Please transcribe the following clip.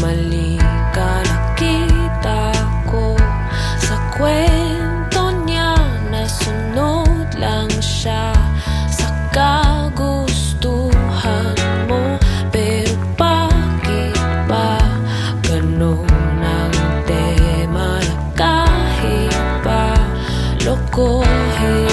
mali ka ko Sa kwento niya nasunod lang siya Sa kagustuhan mo. Pero bakit ba ganun ang tema? Na kahit pa lokohin